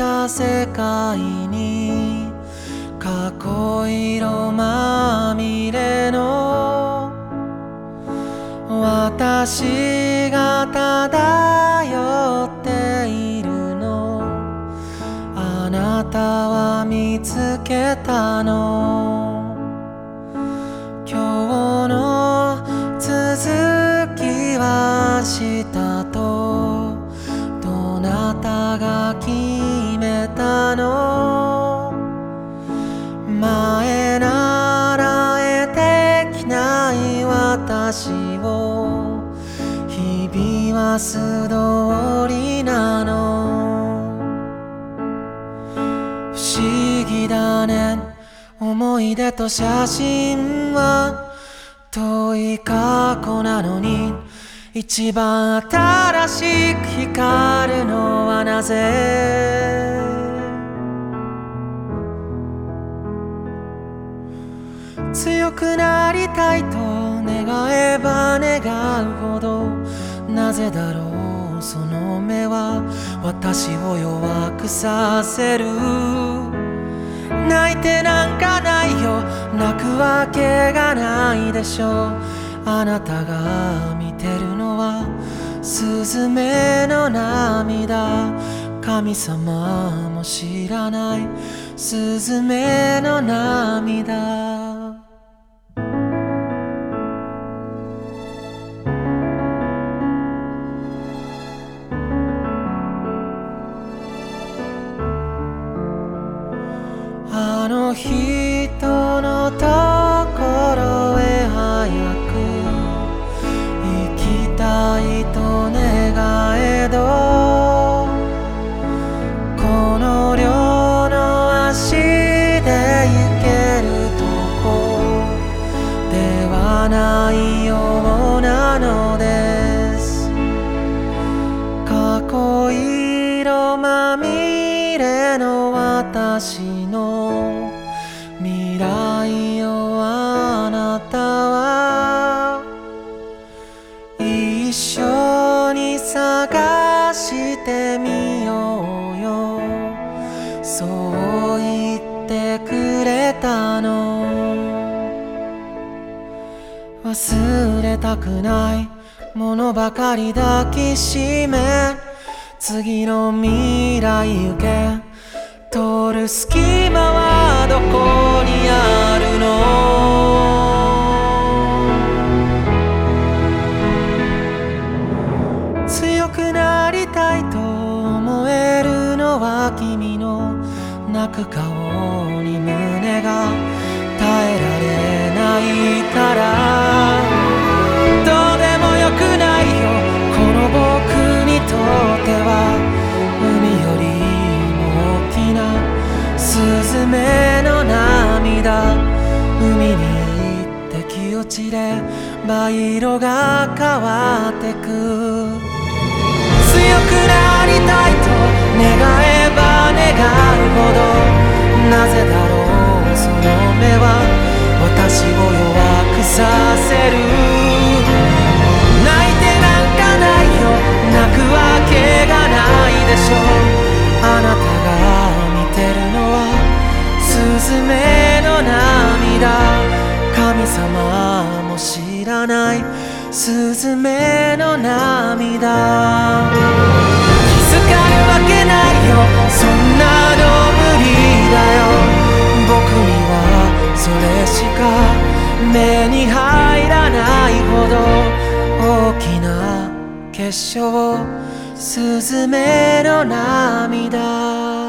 た世界に過去色まみれの私が漂っているのあなたは見つけたの。私を。日々は素通りなの。不思議だね。思い出と写真は。遠い過去なのに。一番新しく光るのはなぜ？強くなりたいと願えば願うほどなぜだろうその目は私を弱くさせる。泣いてなんかないよ泣くわけがないでしょう。あなたが見てるのはスズメの涙。神様も知らないスズメの涙。あの人のところへ早く行きたいと願えどこの量の足で行けるとこではないようなのです。過去色まみれの私の忘れたくないものばかり抱きしめ次の未来行け通る隙間はどこにあるの？強くなりたいと思えるのは君の泣く顔。行って気落ちで灰色が変わってく。強くなりたいと願えば願うほどなぜだろうその目は私を弱くさせる。泣いてなんかないよ泣くわけがないでしょあなたが見てるのはスズメらない。スズメの涙。気づかるわけないよ。そんなの無理だよ。僕にはそれしか目に入らないほど。大きな結晶。スズメの涙。